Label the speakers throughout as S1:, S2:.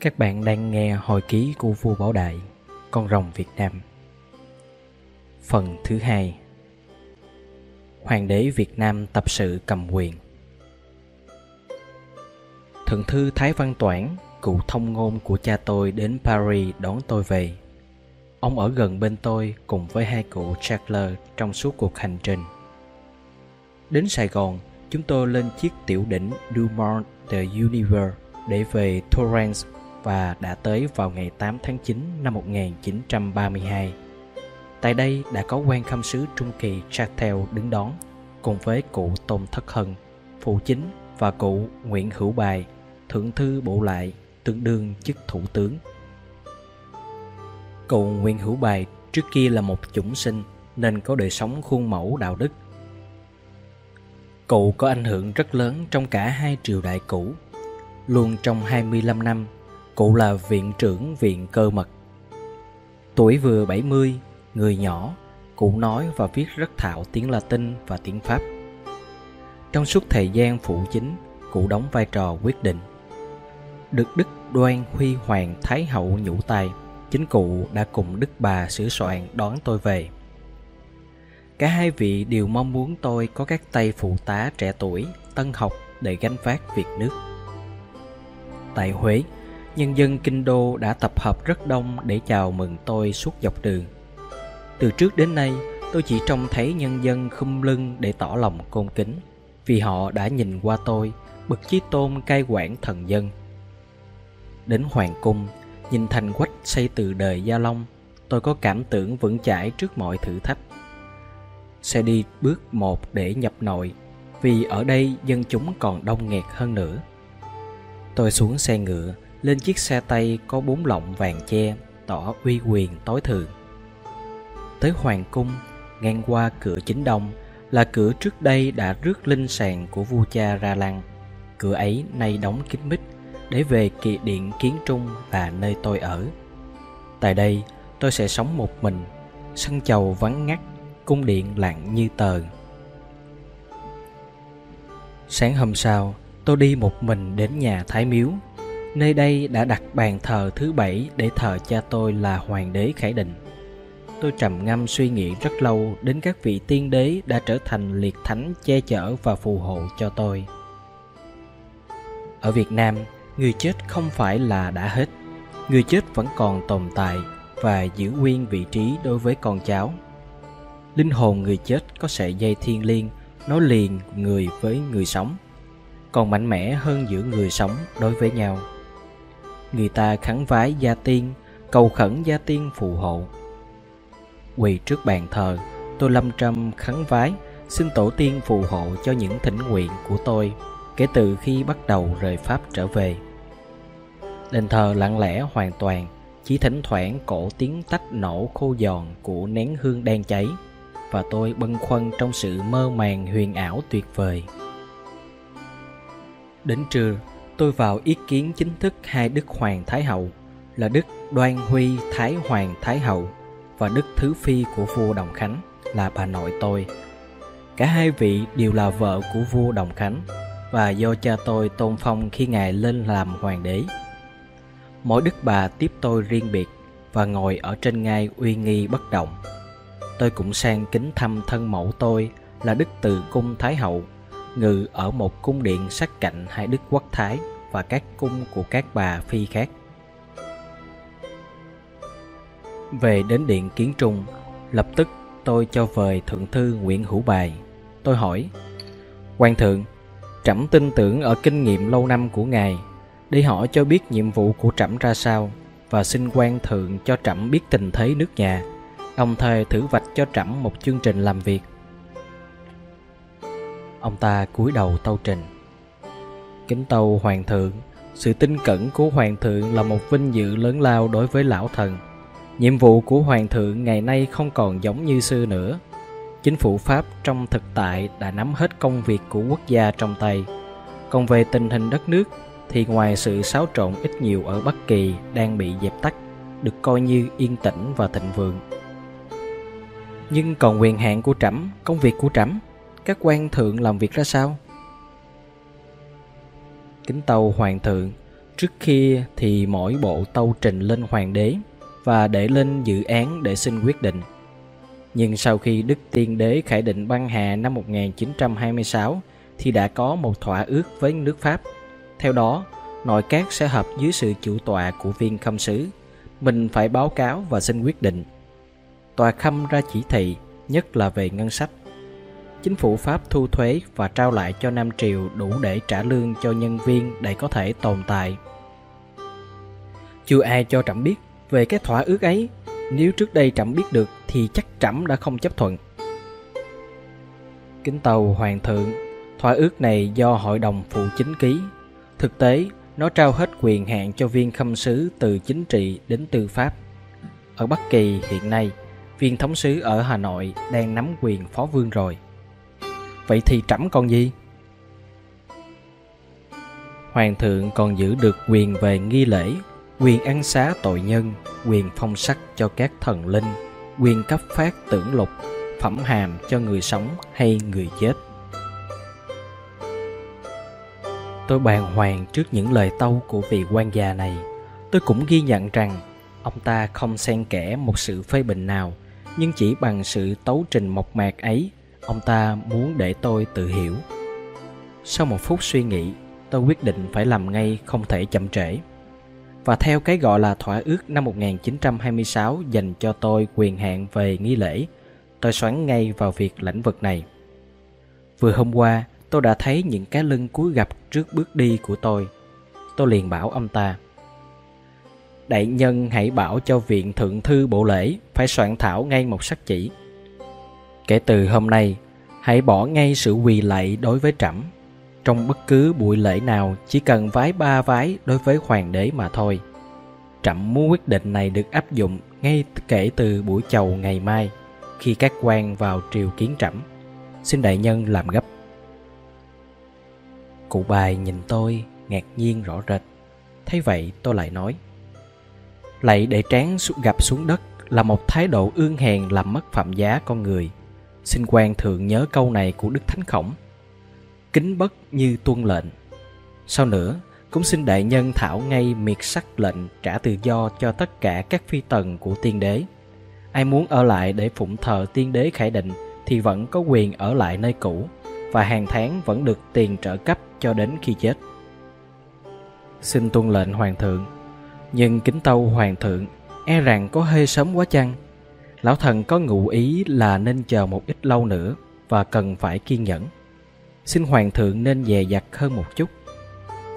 S1: Các bạn đang nghe hồi ký của vua Bảo Đại, con rồng Việt Nam. Phần thứ hai Hoàng đế Việt Nam tập sự cầm quyền Thượng thư Thái Văn Toản, cụ thông ngôn của cha tôi đến Paris đón tôi về. Ông ở gần bên tôi cùng với hai cụ Charles trong suốt cuộc hành trình. Đến Sài Gòn, chúng tôi lên chiếc tiểu đỉnh Dumont de Universe để về Torrance và đã tới vào ngày 8 tháng 9 năm 1932. Tại đây đã có quan khâm sứ Trung Kỳ Chatel đứng đón cùng với cụ Tôn Thất Hân, phụ chính và cụ Nguyễn Hữu Bài, thượng thư bộ lại, tương đương chức thủ tướng. Cụ Nguyễn Hữu Bài trước kia là một chủng sinh nên có đời sống khuôn mẫu đạo đức. Cụ có ảnh hưởng rất lớn trong cả hai triều đại cũ. Luôn trong 25 năm Cụ là viện trưởng viện cơ mật. Tuổi vừa 70, người nhỏ, cụ nói và viết rất thạo tiếng Latin và tiếng Pháp. Trong suốt thời gian phụ chính, cụ đóng vai trò quyết định. Được Đức Đoan Huy Hoàng Thái Hậu nhũ tay, chính cụ đã cùng Đức bà sửa soạn đón tôi về. Cả hai vị đều mong muốn tôi có các tay phụ tá trẻ tuổi, tân học để gánh vác việc nước. Tại Huế, nhân dân kinh đô đã tập hợp rất đông để chào mừng tôi suốt dọc đường. Từ trước đến nay, tôi chỉ trông thấy nhân dân khum lưng để tỏ lòng tôn kính, vì họ đã nhìn qua tôi bậc chí tôn cai quản thần dân. Đến hoàng cung, nhìn thành quách xây từ đời gia long, tôi có cảm tưởng vững chãi trước mọi thử thách. Sẽ đi bước một để nhập nội, vì ở đây dân chúng còn đông nghẹt hơn nữa. Tôi xuống xe ngựa lên chiếc xe tay có bốn lọng vàng che tỏ uy quyền tối thượng. Tới hoàng cung, ngang qua cửa chính đông là cửa trước đây đã rước linh sàng của vua cha ra lăng. Cửa ấy nay đóng kín mít để về kỵ điện kiến trung là nơi tôi ở. Tại đây, tôi sẽ sống một mình sân chầu vắng ngắt, cung điện lặng như tờ. Sáng hôm sau, tôi đi một mình đến nhà thái miếu. Nơi đây đã đặt bàn thờ thứ bảy để thờ cha tôi là Hoàng đế Khải Định. Tôi trầm ngâm suy nghĩ rất lâu đến các vị tiên đế đã trở thành liệt thánh che chở và phù hộ cho tôi. Ở Việt Nam, người chết không phải là đã hết. Người chết vẫn còn tồn tại và giữ nguyên vị trí đối với con cháu. Linh hồn người chết có sợi dây thiên liêng nối liền người với người sống, còn mạnh mẽ hơn giữa người sống đối với nhau người ta khấn vái gia tiên, cầu khẩn gia tiên phù hộ. Quỳ trước bàn thờ tôi lâm trâm khấn vái, xin tổ tiên phù hộ cho những thỉnh nguyện của tôi, kể từ khi bắt đầu rời pháp trở về. Đền thờ lặng lẽ hoàn toàn, chỉ thỉnh thoảng cổ tiếng tách nổ khô giòn của nén hương đang cháy, và tôi bâng khuâng trong sự mơ màng huyền ảo tuyệt vời. Đến trưa tôi vào ý kiến chính thức hai đức hoàng thái hậu, là đức đoan huy thái hoàng thái hậu và đức thứ phi của vua đồng khánh, là bà nội tôi. Cả hai vị đều là vợ của vua đồng khánh và do cha tôi tôn phong khi ngài lên làm hoàng đế. Mỗi đức bà tiếp tôi riêng biệt và ngồi ở trên ngai uy nghi bất động. Tôi cũng sang kính thăm thân mẫu tôi, là đức từ cung thái hậu, ngự ở một cung điện sát cạnh hai đức quốc thái và các cung của các bà phi khác. Về đến điện kiến trung, lập tức tôi cho vời thượng thư Nguyễn Hữu Bài. Tôi hỏi, quan thượng, trẫm tin tưởng ở kinh nghiệm lâu năm của ngài, đi hỏi cho biết nhiệm vụ của trẫm ra sao và xin quan thượng cho trẫm biết tình thế nước nhà, đồng thời thử vạch cho trẫm một chương trình làm việc. Ông ta cúi đầu tâu trình Kính tâu Hoàng thượng. Sự tinh cẩn của Hoàng thượng là một vinh dự lớn lao đối với lão thần. Nhiệm vụ của Hoàng thượng ngày nay không còn giống như xưa nữa. Chính phủ Pháp trong thực tại đã nắm hết công việc của quốc gia trong tay. Còn về tình hình đất nước thì ngoài sự xáo trộn ít nhiều ở Bắc Kỳ đang bị dẹp tắt Được coi như yên tĩnh và thịnh vượng. Nhưng còn quyền hạn của trẫm, công việc của trẫm Các quan thượng làm việc ra sao? Kính tâu hoàng thượng Trước kia thì mỗi bộ tâu trình lên hoàng đế và để lên dự án để xin quyết định. Nhưng sau khi Đức Tiên Đế khải định băng hà năm 1926 thì đã có một thỏa ước với nước Pháp. Theo đó, nội các sẽ hợp dưới sự chủ tọa của viên khâm sứ. Mình phải báo cáo và xin quyết định. Tòa khâm ra chỉ thị, nhất là về ngân sách. Chính phủ Pháp thu thuế và trao lại cho Nam Triều đủ để trả lương cho nhân viên để có thể tồn tại. Chưa ai cho Trẫm biết về cái thỏa ước ấy. Nếu trước đây Trẫm biết được thì chắc Trẫm đã không chấp thuận. Kính tàu Hoàng thượng, thỏa ước này do Hội đồng phụ chính ký. Thực tế, nó trao hết quyền hạn cho viên khâm sứ từ chính trị đến tư pháp. Ở Bắc Kỳ hiện nay, viên thống sứ ở Hà Nội đang nắm quyền phó vương rồi. Vậy thì trẫm còn gì? Hoàng thượng còn giữ được quyền về nghi lễ, quyền ăn xá tội nhân, quyền phong sắc cho các thần linh, quyền cấp phát tưởng lục, phẩm hàm cho người sống hay người chết. Tôi bàng hoàng trước những lời tâu của vị quan già này. Tôi cũng ghi nhận rằng ông ta không xen kẽ một sự phê bình nào, nhưng chỉ bằng sự tấu trình mộc mạc ấy, ông ta muốn để tôi tự hiểu. Sau một phút suy nghĩ, tôi quyết định phải làm ngay không thể chậm trễ. Và theo cái gọi là thỏa ước năm 1926 dành cho tôi quyền hạn về nghi lễ, tôi xoắn ngay vào việc lãnh vực này. Vừa hôm qua, tôi đã thấy những cái lưng cúi gặp trước bước đi của tôi. Tôi liền bảo ông ta. Đại nhân hãy bảo cho viện thượng thư bộ lễ phải soạn thảo ngay một sắc chỉ. Kể từ hôm nay, hãy bỏ ngay sự quỳ lạy đối với trẫm. Trong bất cứ buổi lễ nào chỉ cần vái ba vái đối với hoàng đế mà thôi. Trẫm muốn quyết định này được áp dụng ngay kể từ buổi chầu ngày mai khi các quan vào triều kiến trẫm. Xin đại nhân làm gấp. Cụ bài nhìn tôi ngạc nhiên rõ rệt Thấy vậy tôi lại nói Lạy để trán gặp xuống đất Là một thái độ ương hèn làm mất phạm giá con người Xin quan thượng nhớ câu này của Đức Thánh Khổng Kính bất như tuân lệnh Sau nữa cũng xin đại nhân thảo ngay miệt sắc lệnh trả tự do cho tất cả các phi tần của tiên đế Ai muốn ở lại để phụng thờ tiên đế khải định Thì vẫn có quyền ở lại nơi cũ Và hàng tháng vẫn được tiền trợ cấp cho đến khi chết. Xin tuân lệnh hoàng thượng, nhưng kính tâu hoàng thượng e rằng có hơi sớm quá chăng. Lão thần có ngụ ý là nên chờ một ít lâu nữa và cần phải kiên nhẫn. Xin hoàng thượng nên dè dặt hơn một chút.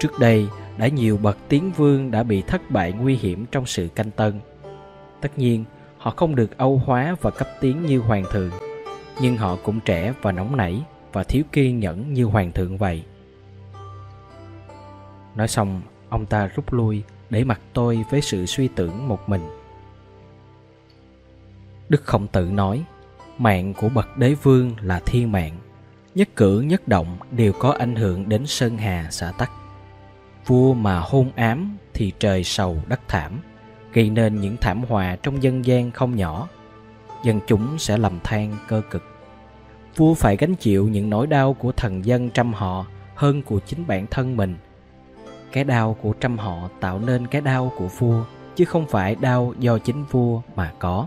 S1: Trước đây đã nhiều bậc tiến vương đã bị thất bại nguy hiểm trong sự canh tân. Tất nhiên, họ không được âu hóa và cấp tiến như hoàng thượng, nhưng họ cũng trẻ và nóng nảy và thiếu kiên nhẫn như hoàng thượng vậy. Nói xong, ông ta rút lui để mặt tôi với sự suy tưởng một mình. Đức Khổng Tử nói, mạng của bậc đế vương là thiên mạng, nhất cử nhất động đều có ảnh hưởng đến sơn hà xã tắc. Vua mà hôn ám thì trời sầu đất thảm, gây nên những thảm họa trong dân gian không nhỏ. Dân chúng sẽ lầm than cơ cực. Vua phải gánh chịu những nỗi đau của thần dân trăm họ hơn của chính bản thân mình – cái đau của trăm họ tạo nên cái đau của vua chứ không phải đau do chính vua mà có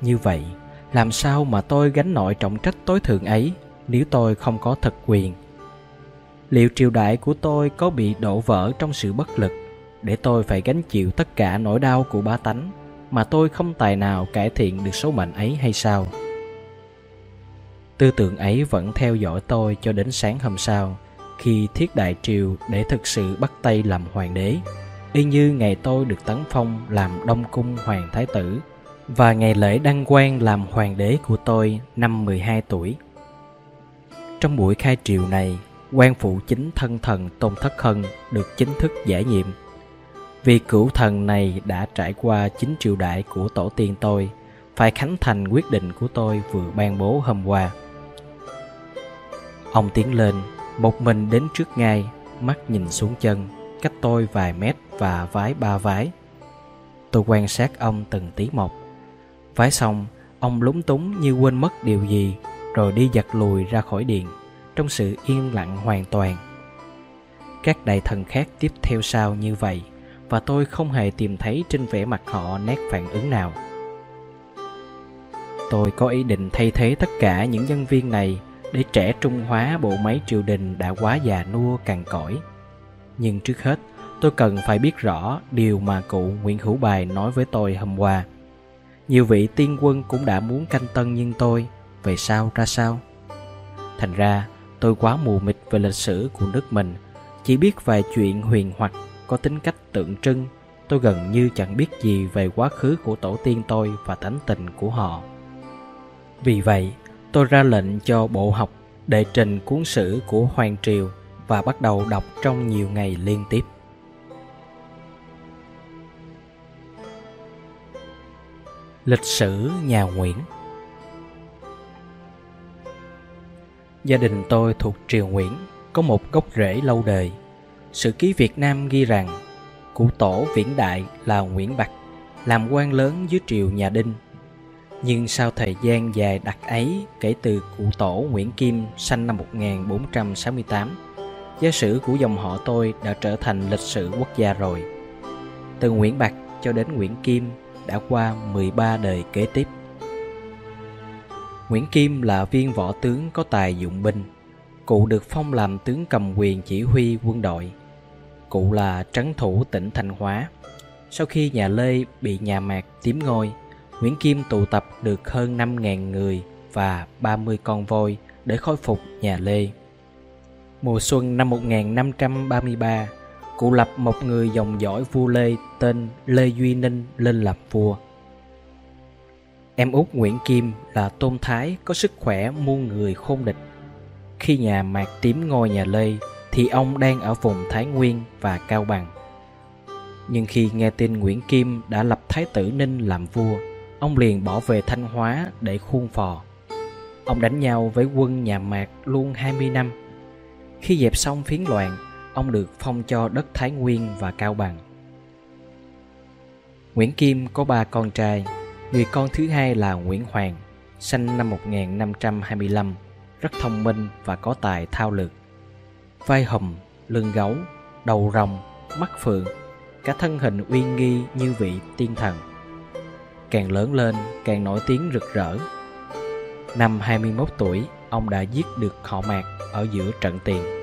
S1: như vậy, làm sao mà tôi gánh nổi trọng trách tối thượng ấy nếu tôi không có thực quyền? Liệu triều đại của tôi có bị đổ vỡ trong sự bất lực để tôi phải gánh chịu tất cả nỗi đau của ba tánh mà tôi không tài nào cải thiện được số mệnh ấy hay sao? Tư tưởng ấy vẫn theo dõi tôi cho đến sáng hôm sau, khi thiết đại triều để thực sự bắt tay làm hoàng đế. Y như ngày tôi được tấn phong làm đông cung hoàng thái tử và ngày lễ đăng quang làm hoàng đế của tôi năm 12 tuổi. Trong buổi khai triều này, quan phụ chính thân thần Tôn Thất Hân được chính thức giải nhiệm. Vì cửu thần này đã trải qua chính triều đại của tổ tiên tôi, phải khánh thành quyết định của tôi vừa ban bố hôm qua. Ông tiến lên một mình đến trước ngay, mắt nhìn xuống chân, cách tôi vài mét và vái ba vái. Tôi quan sát ông từng tí một. Vái xong, ông lúng túng như quên mất điều gì, rồi đi giật lùi ra khỏi điện, trong sự yên lặng hoàn toàn. Các đại thần khác tiếp theo sau như vậy và tôi không hề tìm thấy trên vẻ mặt họ nét phản ứng nào. Tôi có ý định thay thế tất cả những nhân viên này để trẻ trung hóa bộ máy triều đình đã quá già nua cằn cỏi. Nhưng trước hết, tôi cần phải biết rõ điều mà cụ Nguyễn Hữu Bài nói với tôi hôm qua. Nhiều vị tiên quân cũng đã muốn canh tân nhưng tôi, về sau ra sao? Thành ra, tôi quá mù mịt về lịch sử của nước mình, chỉ biết vài chuyện huyền hoặc có tính cách tượng trưng. Tôi gần như chẳng biết gì về quá khứ của tổ tiên tôi và tánh tình của họ. Vì vậy, tôi ra lệnh cho bộ học đệ trình cuốn sử của Hoàng Triều và bắt đầu đọc trong nhiều ngày liên tiếp. Lịch sử nhà Nguyễn Gia đình tôi thuộc triều Nguyễn, có một gốc rễ lâu đời. Sử ký Việt Nam ghi rằng cụ tổ viễn đại là Nguyễn Bạc, làm quan lớn dưới triều nhà Đinh. Nhưng sau thời gian dài đặc ấy kể từ cụ tổ Nguyễn Kim sanh năm 1468, gia sử của dòng họ tôi đã trở thành lịch sử quốc gia rồi. Từ Nguyễn Bạc cho đến Nguyễn Kim đã qua 13 đời kế tiếp. Nguyễn Kim là viên võ tướng có tài dụng binh. Cụ được phong làm tướng cầm quyền chỉ huy quân đội. Cụ là trấn thủ tỉnh Thanh Hóa. Sau khi nhà Lê bị nhà Mạc tiếm ngôi, Nguyễn Kim tụ tập được hơn 5.000 người và 30 con voi để khôi phục nhà Lê. Mùa xuân năm 1533, cụ lập một người dòng dõi vua Lê tên Lê Duy Ninh lên làm vua. Em út Nguyễn Kim là tôn thái có sức khỏe muôn người khôn địch. Khi nhà Mạc tím ngôi nhà Lê thì ông đang ở vùng Thái Nguyên và Cao Bằng. Nhưng khi nghe tin Nguyễn Kim đã lập Thái tử Ninh làm vua, ông liền bỏ về Thanh Hóa để khuôn phò. Ông đánh nhau với quân nhà Mạc luôn 20 năm. Khi dẹp xong phiến loạn, ông được phong cho đất Thái Nguyên và Cao Bằng. Nguyễn Kim có ba con trai, người con thứ hai là Nguyễn Hoàng, sinh năm 1525, rất thông minh và có tài thao lược. Vai hùm, lưng gấu, đầu rồng, mắt phượng, cả thân hình uy nghi như vị tiên thần. Càng lớn lên, càng nổi tiếng rực rỡ. Năm 21 tuổi, ông đã giết được họ Mạc ở giữa trận tiền.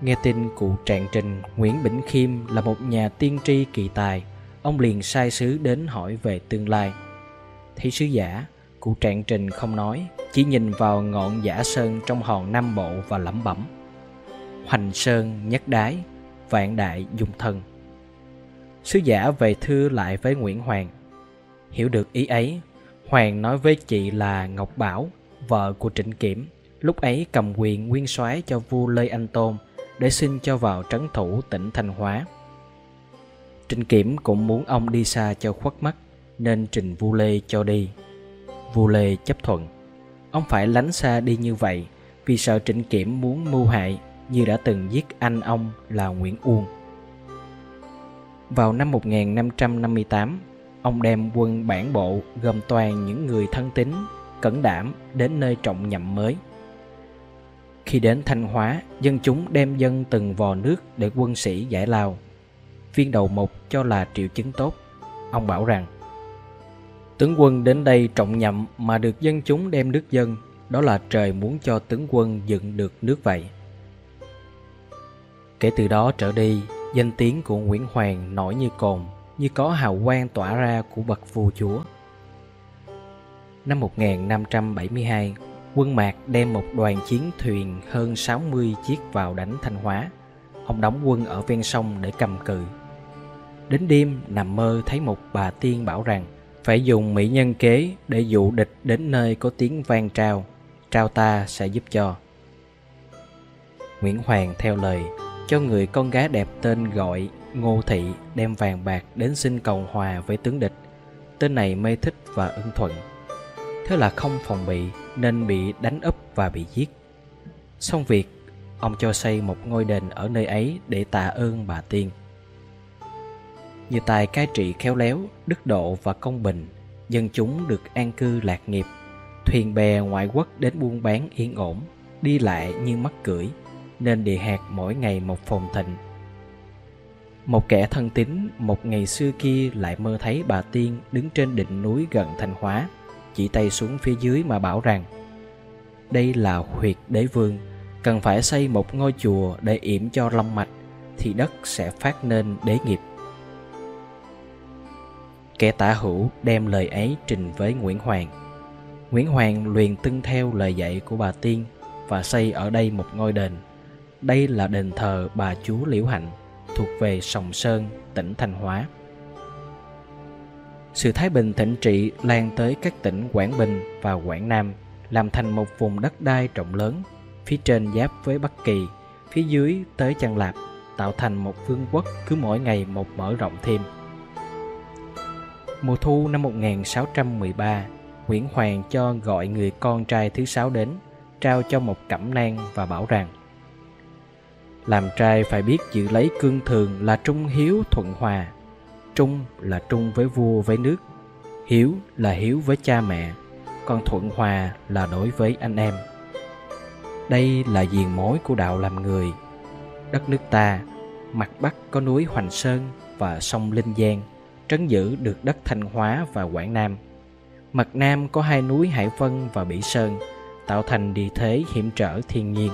S1: Nghe tin cụ Trạng Trình Nguyễn Bỉnh Khiêm là một nhà tiên tri kỳ tài, ông liền sai sứ đến hỏi về tương lai. Thấy sứ giả, cụ Trạng Trình không nói, chỉ nhìn vào ngọn giả sơn trong hòn Nam Bộ và lẩm bẩm. Hoành sơn nhất đái, vạn đại dung thân. Sứ giả về thư lại với Nguyễn Hoàng. Hiểu được ý ấy, Hoàng nói với chị là Ngọc Bảo, vợ của Trịnh Kiểm, lúc ấy cầm quyền nguyên soái cho vua Lê Anh Tôn để xin cho vào trấn thủ tỉnh Thanh Hóa. Trình Kiểm cũng muốn ông đi xa cho khuất mắt nên trình Vu Lê cho đi. Vu Lê chấp thuận. Ông phải lánh xa đi như vậy vì sợ Trịnh Kiểm muốn mưu hại như đã từng giết anh ông là Nguyễn Uông. Vào năm 1558, ông đem quân bản bộ gồm toàn những người thân tín, cẩn đảm đến nơi trọng nhậm mới – khi đến Thanh Hóa, dân chúng đem dân từng vò nước để quân sĩ giải lao. Viên đầu mục cho là triệu chứng tốt. Ông bảo rằng, tướng quân đến đây trọng nhậm mà được dân chúng đem nước dân, đó là trời muốn cho tướng quân dựng được nước vậy. Kể từ đó trở đi, danh tiếng của Nguyễn Hoàng nổi như cồn, như có hào quang tỏa ra của bậc vua chúa. Năm 1572, quân Mạc đem một đoàn chiến thuyền hơn 60 chiếc vào đánh Thanh Hóa. Ông đóng quân ở ven sông để cầm cự. Đến đêm nằm mơ thấy một bà tiên bảo rằng phải dùng mỹ nhân kế để dụ địch đến nơi có tiếng vang trao, trao ta sẽ giúp cho. Nguyễn Hoàng theo lời cho người con gái đẹp tên gọi Ngô Thị đem vàng bạc đến xin cầu hòa với tướng địch. Tên này mê thích và ưng thuận thế là không phòng bị nên bị đánh úp và bị giết. Xong việc, ông cho xây một ngôi đền ở nơi ấy để tạ ơn bà tiên. Như tài cai trị khéo léo, đức độ và công bình, dân chúng được an cư lạc nghiệp, thuyền bè ngoại quốc đến buôn bán yên ổn, đi lại như mắc cưỡi, nên địa hạt mỗi ngày một phồn thịnh. Một kẻ thân tín một ngày xưa kia lại mơ thấy bà Tiên đứng trên đỉnh núi gần Thanh Hóa, chỉ tay xuống phía dưới mà bảo rằng đây là huyệt đế vương, cần phải xây một ngôi chùa để yểm cho long mạch thì đất sẽ phát nên đế nghiệp. Kẻ tả hữu đem lời ấy trình với Nguyễn Hoàng. Nguyễn Hoàng liền tuân theo lời dạy của bà Tiên và xây ở đây một ngôi đền. Đây là đền thờ bà chúa Liễu Hạnh thuộc về Sòng Sơn, tỉnh Thanh Hóa. Sự thái bình thịnh trị lan tới các tỉnh Quảng Bình và Quảng Nam, làm thành một vùng đất đai rộng lớn, phía trên giáp với Bắc Kỳ, phía dưới tới Chân Lạp, tạo thành một vương quốc cứ mỗi ngày một mở rộng thêm. Mùa thu năm 1613, Nguyễn Hoàng cho gọi người con trai thứ sáu đến, trao cho một cẩm nang và bảo rằng Làm trai phải biết giữ lấy cương thường là trung hiếu thuận hòa, trung là trung với vua với nước, hiếu là hiếu với cha mẹ, còn thuận hòa là đối với anh em. Đây là diền mối của đạo làm người. Đất nước ta, mặt bắc có núi Hoành Sơn và sông Linh Giang, trấn giữ được đất Thanh Hóa và Quảng Nam. Mặt Nam có hai núi Hải Vân và Bỉ Sơn, tạo thành địa thế hiểm trở thiên nhiên.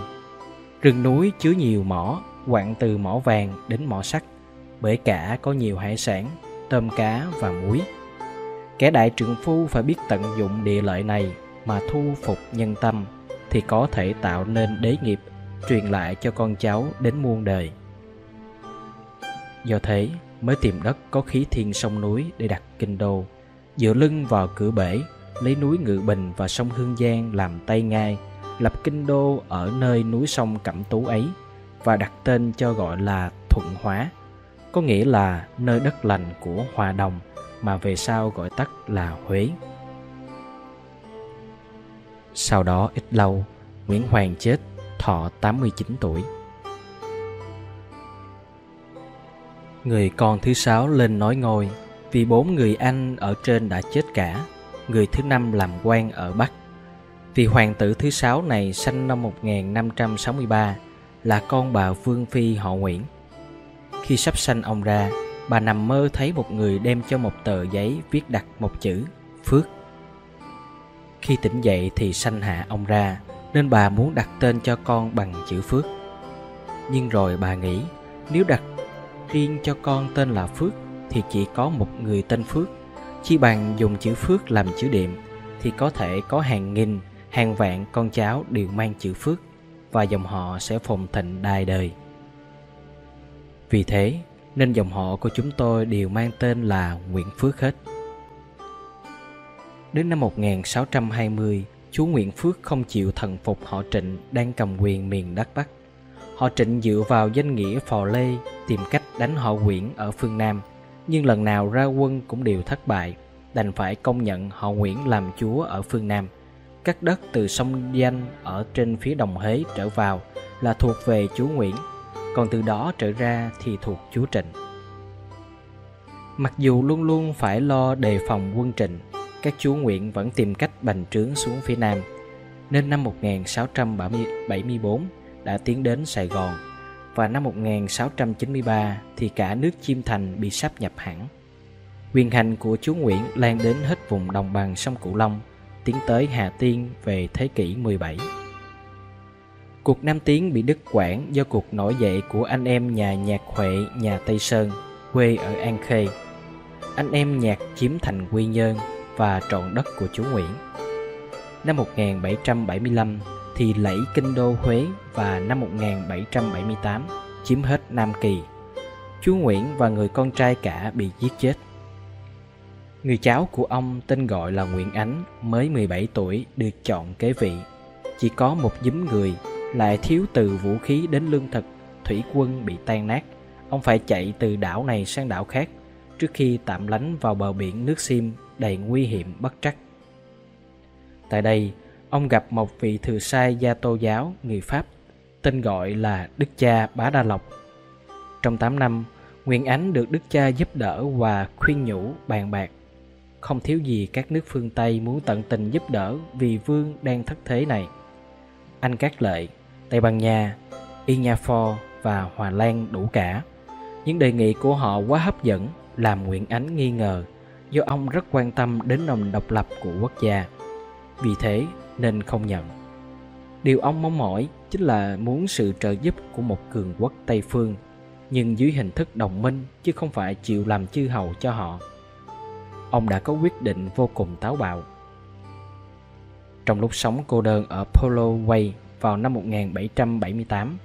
S1: Rừng núi chứa nhiều mỏ, quặng từ mỏ vàng đến mỏ sắt, bởi cả có nhiều hải sản, tôm cá và muối. Kẻ đại trượng phu phải biết tận dụng địa lợi này mà thu phục nhân tâm thì có thể tạo nên đế nghiệp truyền lại cho con cháu đến muôn đời. Do thế mới tìm đất có khí thiên sông núi để đặt kinh đô, dựa lưng vào cửa bể, lấy núi Ngự Bình và sông Hương Giang làm tay ngai, lập kinh đô ở nơi núi sông Cẩm Tú ấy và đặt tên cho gọi là Thuận Hóa, có nghĩa là nơi đất lành của Hòa Đồng mà về sau gọi tắt là Huế. Sau đó ít lâu, Nguyễn Hoàng chết, thọ 89 tuổi. Người con thứ sáu lên nói ngôi vì bốn người anh ở trên đã chết cả. Người thứ năm làm quan ở Bắc. Vì hoàng tử thứ sáu này sinh năm 1563 là con bà Vương Phi họ Nguyễn. Khi sắp sanh ông ra, bà nằm mơ thấy một người đem cho một tờ giấy viết đặt một chữ Phước. Khi tỉnh dậy thì sanh hạ ông ra, nên bà muốn đặt tên cho con bằng chữ Phước. Nhưng rồi bà nghĩ, nếu đặt riêng cho con tên là Phước thì chỉ có một người tên Phước. Chi bằng dùng chữ Phước làm chữ điệm thì có thể có hàng nghìn, hàng vạn con cháu đều mang chữ Phước và dòng họ sẽ phồn thịnh đài đời. Vì thế, nên dòng họ của chúng tôi đều mang tên là Nguyễn Phước hết. Đến năm 1620, chú Nguyễn Phước không chịu thần phục họ Trịnh đang cầm quyền miền Đất Bắc. Họ Trịnh dựa vào danh nghĩa phò lê tìm cách đánh họ Nguyễn ở phương Nam, nhưng lần nào ra quân cũng đều thất bại, đành phải công nhận họ Nguyễn làm chúa ở phương Nam. Các đất từ sông Danh ở trên phía Đồng Hế trở vào là thuộc về chúa Nguyễn, còn từ đó trở ra thì thuộc chúa Trịnh. Mặc dù luôn luôn phải lo đề phòng quân Trịnh, các chúa Nguyễn vẫn tìm cách bành trướng xuống phía Nam, nên năm 1674 đã tiến đến Sài Gòn và năm 1693 thì cả nước Chiêm Thành bị sáp nhập hẳn. Quyền hành của chúa Nguyễn lan đến hết vùng đồng bằng sông Cửu Long, tiến tới Hà Tiên về thế kỷ 17. Cuộc Nam Tiến bị đứt quãng do cuộc nổi dậy của anh em nhà nhạc Huệ nhà Tây Sơn, quê ở An Khê. Anh em nhạc chiếm thành Quy Nhơn và trọn đất của chúa Nguyễn. Năm 1775, thì lẫy kinh đô Huế và năm 1778 chiếm hết Nam Kỳ. Chú Nguyễn và người con trai cả bị giết chết. Người cháu của ông tên gọi là Nguyễn Ánh mới 17 tuổi được chọn kế vị. Chỉ có một giấm người lại thiếu từ vũ khí đến lương thực, thủy quân bị tan nát. Ông phải chạy từ đảo này sang đảo khác trước khi tạm lánh vào bờ biển nước Sim đầy nguy hiểm bất trắc. Tại đây, ông gặp một vị thừa sai gia tô giáo người Pháp tên gọi là Đức cha Bá Đa Lộc. Trong 8 năm, Nguyên Ánh được Đức cha giúp đỡ và khuyên nhủ bàn bạc. Không thiếu gì các nước phương Tây muốn tận tình giúp đỡ vì vương đang thất thế này. Anh Cát Lệ, Tây Ban Nha, Inyafor và Hòa Lan đủ cả. Những đề nghị của họ quá hấp dẫn làm Nguyễn Ánh nghi ngờ do ông rất quan tâm đến nền độc lập của quốc gia. Vì thế nên không nhận. Điều ông mong mỏi chính là muốn sự trợ giúp của một cường quốc Tây phương nhưng dưới hình thức đồng minh chứ không phải chịu làm chư hầu cho họ. Ông đã có quyết định vô cùng táo bạo. Trong lúc sống cô đơn ở Polo Way vào năm 1778,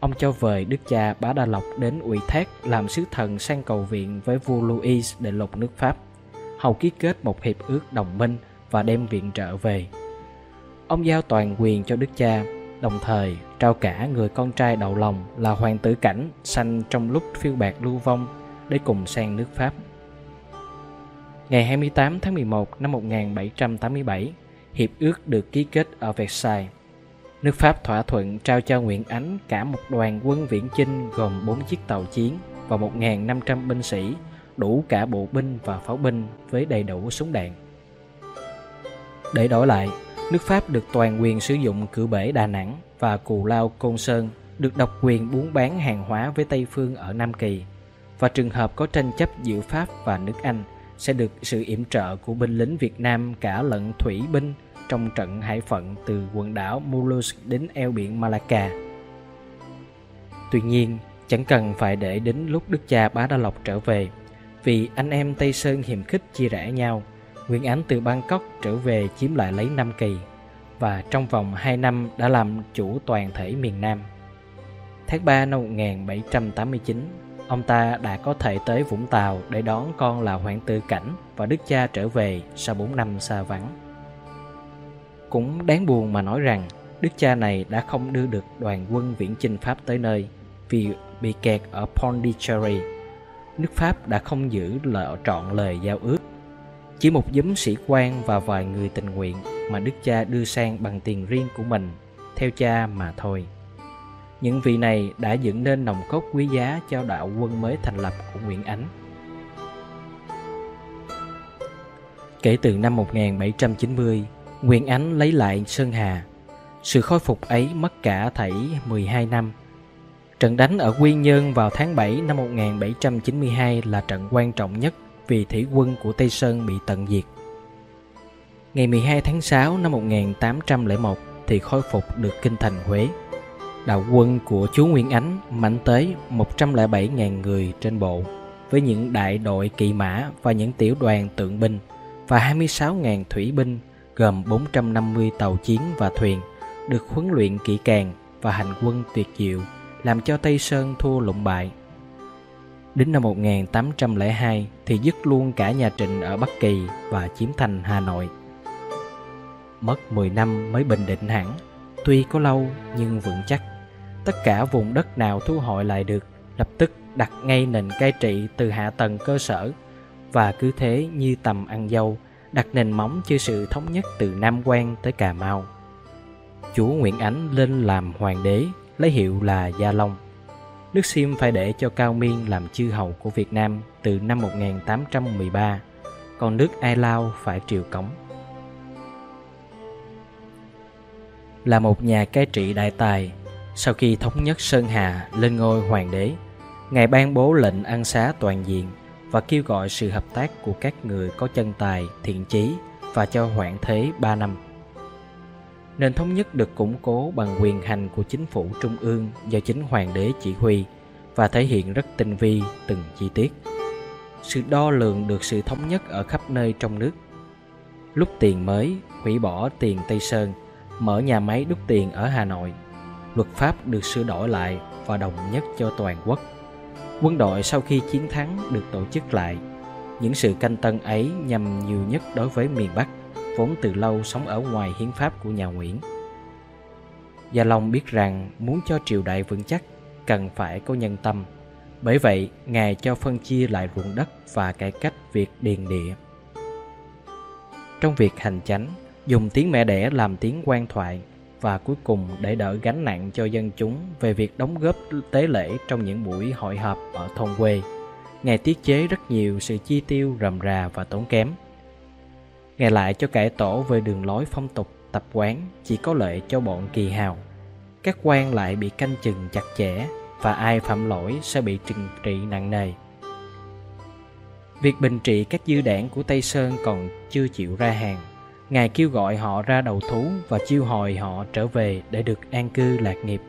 S1: ông cho vời đức cha Bá Đa Lộc đến ủy thác làm sứ thần sang cầu viện với vua Louis để lục nước Pháp, hầu ký kết một hiệp ước đồng minh và đem viện trợ về. Ông giao toàn quyền cho đức cha, đồng thời trao cả người con trai đầu lòng là hoàng tử cảnh sanh trong lúc phiêu bạc lưu vong để cùng sang nước Pháp. Ngày 28 tháng 11 năm 1787, hiệp ước được ký kết ở Versailles. Nước Pháp thỏa thuận trao cho Nguyễn Ánh cả một đoàn quân viễn chinh gồm 4 chiếc tàu chiến và 1.500 binh sĩ, đủ cả bộ binh và pháo binh với đầy đủ súng đạn. Để đổi lại, nước Pháp được toàn quyền sử dụng cửa bể Đà Nẵng và Cù Lao Côn Sơn được độc quyền buôn bán hàng hóa với Tây Phương ở Nam Kỳ và trường hợp có tranh chấp giữa Pháp và nước Anh sẽ được sự yểm trợ của binh lính Việt Nam cả lẫn thủy binh trong trận hải phận từ quần đảo Mulus đến eo biển Malacca. Tuy nhiên, chẳng cần phải để đến lúc đức cha Bá Đa Lộc trở về, vì anh em Tây Sơn hiềm khích chia rẽ nhau, Nguyễn Ánh từ Bangkok trở về chiếm lại lấy Nam Kỳ và trong vòng 2 năm đã làm chủ toàn thể miền Nam. Tháng 3 năm 1789, ông ta đã có thể tới Vũng Tàu để đón con là Hoàng tử Cảnh và đức cha trở về sau 4 năm xa vắng. Cũng đáng buồn mà nói rằng đức cha này đã không đưa được đoàn quân viễn chinh Pháp tới nơi vì bị kẹt ở Pondicherry. Nước Pháp đã không giữ lỡ trọn lời giao ước. Chỉ một giấm sĩ quan và vài người tình nguyện mà đức cha đưa sang bằng tiền riêng của mình, theo cha mà thôi. Những vị này đã dựng nên nòng cốt quý giá cho đạo quân mới thành lập của Nguyễn Ánh. Kể từ năm 1790, Nguyễn Ánh lấy lại Sơn Hà. Sự khôi phục ấy mất cả thảy 12 năm. Trận đánh ở Quy Nhơn vào tháng 7 năm 1792 là trận quan trọng nhất vì thủy quân của Tây Sơn bị tận diệt. Ngày 12 tháng 6 năm 1801 thì khôi phục được kinh thành Huế. Đạo quân của chú Nguyên Ánh mạnh tới 107.000 người trên bộ, với những đại đội kỵ mã và những tiểu đoàn tượng binh và 26.000 thủy binh gồm 450 tàu chiến và thuyền được huấn luyện kỹ càng và hành quân tuyệt diệu làm cho Tây Sơn thua lụng bại. Đến năm 1802 thì dứt luôn cả nhà Trịnh ở Bắc Kỳ và chiếm thành Hà Nội. Mất 10 năm mới bình định hẳn, tuy có lâu nhưng vững chắc. Tất cả vùng đất nào thu hồi lại được lập tức đặt ngay nền cai trị từ hạ tầng cơ sở và cứ thế như tầm ăn dâu đặt nền móng cho sự thống nhất từ Nam Quan tới Cà Mau. Chúa Nguyễn Ánh lên làm hoàng đế, lấy hiệu là Gia Long. Nước Sim phải để cho Cao Miên làm chư hầu của Việt Nam từ năm 1813, còn nước Ai Lao phải triều cống. Là một nhà cai trị đại tài, sau khi thống nhất Sơn Hà lên ngôi hoàng đế, Ngài ban bố lệnh ăn xá toàn diện và kêu gọi sự hợp tác của các người có chân tài, thiện chí và cho hoãn thế 3 năm. Nền thống nhất được củng cố bằng quyền hành của chính phủ trung ương do chính hoàng đế chỉ huy và thể hiện rất tinh vi từng chi tiết. Sự đo lường được sự thống nhất ở khắp nơi trong nước. Lúc tiền mới, hủy bỏ tiền Tây Sơn, mở nhà máy đúc tiền ở Hà Nội. Luật pháp được sửa đổi lại và đồng nhất cho toàn quốc Quân đội sau khi chiến thắng được tổ chức lại. Những sự canh tân ấy nhằm nhiều nhất đối với miền Bắc, vốn từ lâu sống ở ngoài hiến pháp của nhà Nguyễn. Gia Long biết rằng muốn cho triều đại vững chắc, cần phải có nhân tâm. Bởi vậy, Ngài cho phân chia lại ruộng đất và cải cách việc điền địa. Trong việc hành chánh, dùng tiếng mẹ đẻ làm tiếng quan thoại và cuối cùng để đỡ gánh nặng cho dân chúng về việc đóng góp tế lễ trong những buổi hội họp ở thôn quê. Ngài tiết chế rất nhiều sự chi tiêu rầm rà và tốn kém. Ngài lại cho cải tổ về đường lối phong tục, tập quán chỉ có lợi cho bọn kỳ hào. các quan lại bị canh chừng chặt chẽ và ai phạm lỗi sẽ bị trừng trị nặng nề. Việc bình trị các dư đảng của Tây Sơn còn chưa chịu ra hàng. Ngài kêu gọi họ ra đầu thú và chiêu hồi họ trở về để được an cư lạc nghiệp.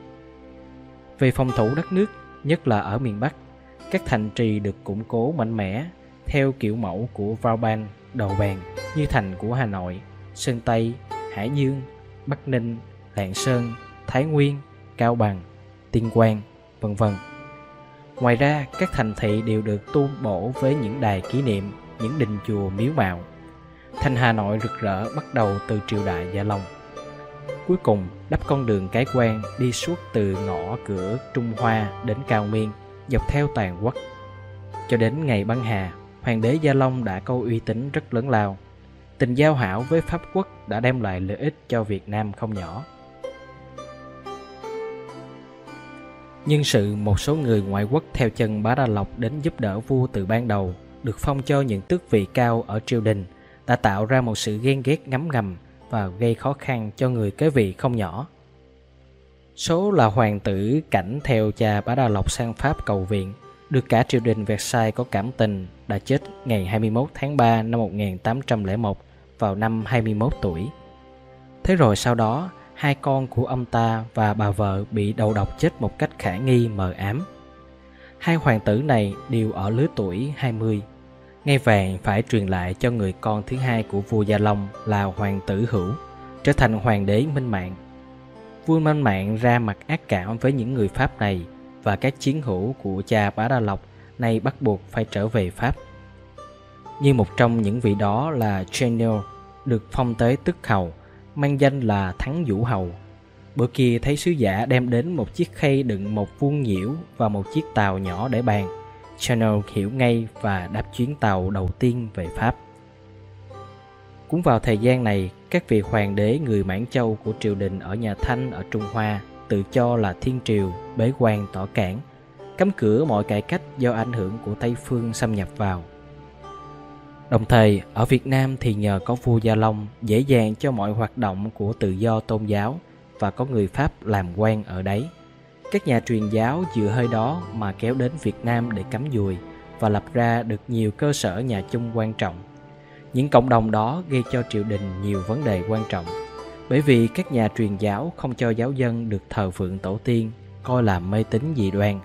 S1: Về phòng thủ đất nước, nhất là ở miền Bắc, các thành trì được củng cố mạnh mẽ theo kiểu mẫu của Vauban, Đầu Bàng như thành của Hà Nội, Sơn Tây, Hải Dương, Bắc Ninh, Lạng Sơn, Thái Nguyên, Cao Bằng, Tuyên Quang, vân vân. Ngoài ra, các thành thị đều được tu bổ với những đài kỷ niệm, những đình chùa miếu mạo. Thành Hà Nội rực rỡ bắt đầu từ triều đại Gia Long. Cuối cùng, đắp con đường cái quan đi suốt từ ngõ cửa Trung Hoa đến Cao Miên, dọc theo toàn quốc. Cho đến ngày băng hà, Hoàng đế Gia Long đã có uy tín rất lớn lao. Tình giao hảo với Pháp quốc đã đem lại lợi ích cho Việt Nam không nhỏ. Nhưng sự một số người ngoại quốc theo chân Bá Đa Lộc đến giúp đỡ vua từ ban đầu, được phong cho những tước vị cao ở triều đình, đã tạo ra một sự ghen ghét ngấm ngầm và gây khó khăn cho người kế vị không nhỏ. Số là hoàng tử cảnh theo cha Bá Đa Lộc sang Pháp cầu viện, được cả triều đình Versailles có cảm tình, đã chết ngày 21 tháng 3 năm 1801 vào năm 21 tuổi. Thế rồi sau đó, hai con của ông ta và bà vợ bị đầu độc chết một cách khả nghi mờ ám. Hai hoàng tử này đều ở lứa tuổi 20. Ngay vàng phải truyền lại cho người con thứ hai của vua Gia Long là hoàng tử Hữu, trở thành hoàng đế Minh Mạng. Vua Minh Mạng ra mặt ác cảm với những người Pháp này và các chiến hữu của cha Bá Đa Lộc nay bắt buộc phải trở về Pháp. Như một trong những vị đó là Chenil, được phong tới tức hầu, mang danh là Thắng Vũ Hầu. Bữa kia thấy sứ giả đem đến một chiếc khay đựng một vuông nhiễu và một chiếc tàu nhỏ để bàn. Channel hiểu ngay và đáp chuyến tàu đầu tiên về Pháp. Cũng vào thời gian này, các vị hoàng đế người Mãn Châu của triều đình ở nhà Thanh ở Trung Hoa tự cho là thiên triều, bế quan tỏ cản, cấm cửa mọi cải cách do ảnh hưởng của Tây Phương xâm nhập vào. Đồng thời, ở Việt Nam thì nhờ có vua Gia Long dễ dàng cho mọi hoạt động của tự do tôn giáo và có người Pháp làm quan ở đấy. Các nhà truyền giáo dựa hơi đó mà kéo đến Việt Nam để cắm dùi và lập ra được nhiều cơ sở nhà chung quan trọng. Những cộng đồng đó gây cho triều đình nhiều vấn đề quan trọng bởi vì các nhà truyền giáo không cho giáo dân được thờ phượng tổ tiên, coi là mê tín dị đoan.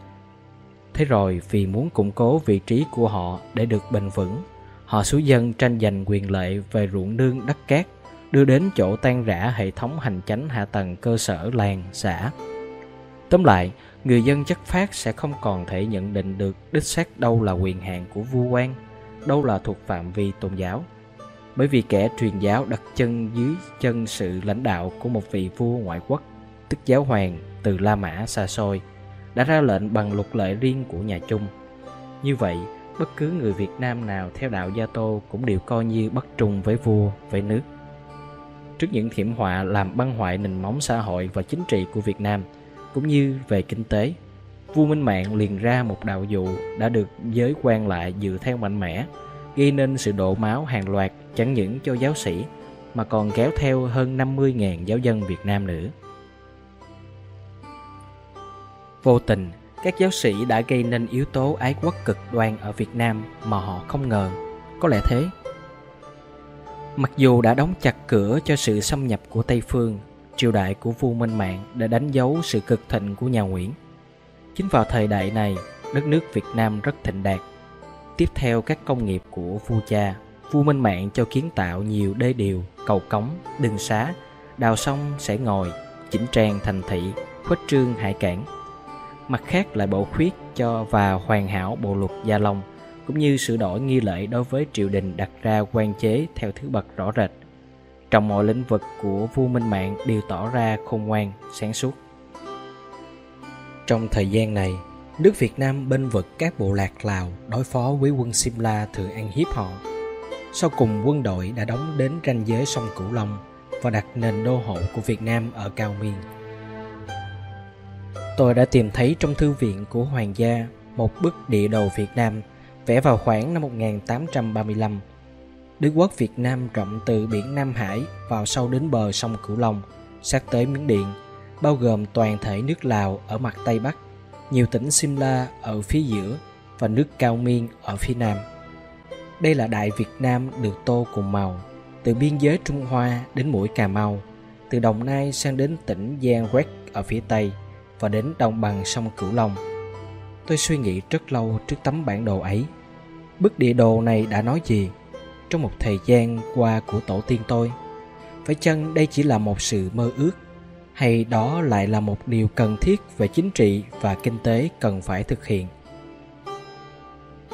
S1: Thế rồi vì muốn củng cố vị trí của họ để được bền vững Họ xuống dân tranh giành quyền lợi về ruộng nương đất cát, đưa đến chỗ tan rã hệ thống hành chánh hạ tầng cơ sở làng, xã. Tóm lại, người dân chất phát sẽ không còn thể nhận định được đích xác đâu là quyền hạn của vua quan, đâu là thuộc phạm vi tôn giáo. Bởi vì kẻ truyền giáo đặt chân dưới chân sự lãnh đạo của một vị vua ngoại quốc, tức giáo hoàng từ La Mã xa xôi, đã ra lệnh bằng luật lệ riêng của nhà Chung. Như vậy, bất cứ người Việt Nam nào theo đạo Gia Tô cũng đều coi như bất trung với vua, với nước. Trước những hiểm họa làm băng hoại nền móng xã hội và chính trị của Việt Nam, cũng như về kinh tế, vua Minh Mạng liền ra một đạo dụ đã được giới quan lại dựa theo mạnh mẽ, gây nên sự đổ máu hàng loạt chẳng những cho giáo sĩ mà còn kéo theo hơn 50.000 giáo dân Việt Nam nữa. Vô tình, các giáo sĩ đã gây nên yếu tố ái quốc cực đoan ở Việt Nam mà họ không ngờ. Có lẽ thế. Mặc dù đã đóng chặt cửa cho sự xâm nhập của Tây Phương, triều đại của vua Minh Mạng đã đánh dấu sự cực thịnh của nhà Nguyễn. Chính vào thời đại này, đất nước Việt Nam rất thịnh đạt. Tiếp theo các công nghiệp của vua cha, vua Minh Mạng cho kiến tạo nhiều đê điều, cầu cống, đường xá, đào sông sẽ ngồi, chỉnh trang thành thị, khuếch trương hải cảng – mặt khác lại bổ khuyết cho và hoàn hảo bộ luật gia long cũng như sửa đổi nghi lễ đối với triều đình đặt ra quan chế theo thứ bậc rõ rệt trong mọi lĩnh vực của vua minh mạng đều tỏ ra khôn ngoan, sáng suốt trong thời gian này, nước việt nam bên vực các bộ lạc lào đối phó với quân simla thường ăn hiếp họ sau cùng quân đội đã đóng đến ranh giới sông cửu long và đặt nền đô hộ của việt nam ở cao miên Tôi đã tìm thấy trong thư viện của Hoàng gia một bức địa đồ Việt Nam vẽ vào khoảng năm 1835. Đế quốc Việt Nam rộng từ biển Nam Hải vào sâu đến bờ sông Cửu Long, sát tới Miến Điện, bao gồm toàn thể nước Lào ở mặt Tây Bắc, nhiều tỉnh Simla ở phía giữa và nước Cao Miên ở phía Nam. Đây là Đại Việt Nam được tô cùng màu, từ biên giới Trung Hoa đến mũi Cà Mau, từ Đồng Nai sang đến tỉnh Giang Rét ở phía Tây và đến đồng bằng sông Cửu Long. Tôi suy nghĩ rất lâu trước tấm bản đồ ấy. Bức địa đồ này đã nói gì trong một thời gian qua của tổ tiên tôi? Phải chăng đây chỉ là một sự mơ ước hay đó lại là một điều cần thiết về chính trị và kinh tế cần phải thực hiện?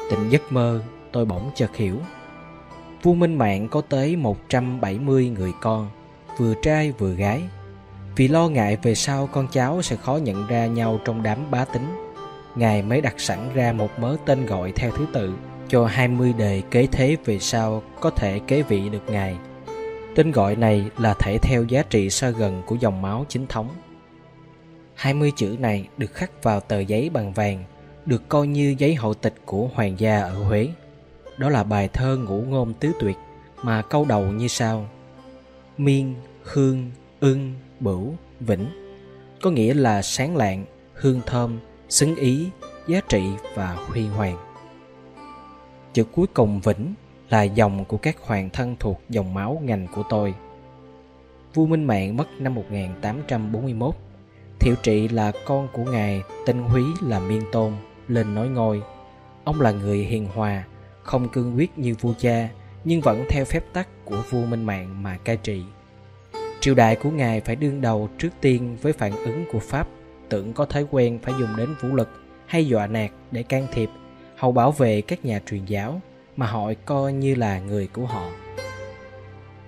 S1: Tỉnh giấc mơ, tôi bỗng chợt hiểu. Vua Minh Mạng có tới 170 người con, vừa trai vừa gái. Vì lo ngại về sau con cháu sẽ khó nhận ra nhau trong đám bá tính, Ngài mới đặt sẵn ra một mớ tên gọi theo thứ tự cho 20 đề kế thế về sau có thể kế vị được Ngài. Tên gọi này là thể theo giá trị xa gần của dòng máu chính thống. 20 chữ này được khắc vào tờ giấy bằng vàng, được coi như giấy hậu tịch của hoàng gia ở Huế. Đó là bài thơ ngũ ngôn tứ tuyệt mà câu đầu như sau. Miên, hương, ưng, bửu, vĩnh có nghĩa là sáng lạng, hương thơm, xứng ý, giá trị và huy hoàng. Chữ cuối cùng vĩnh là dòng của các hoàng thân thuộc dòng máu ngành của tôi. Vua Minh Mạng mất năm 1841. Thiệu trị là con của ngài, tên Húy là Miên Tôn, lên nói ngôi. Ông là người hiền hòa, không cương quyết như vua cha, nhưng vẫn theo phép tắc của vua Minh Mạng mà cai trị. Triều đại của ngài phải đương đầu trước tiên với phản ứng của Pháp, tưởng có thói quen phải dùng đến vũ lực hay dọa nạt để can thiệp, hầu bảo vệ các nhà truyền giáo mà họ coi như là người của họ.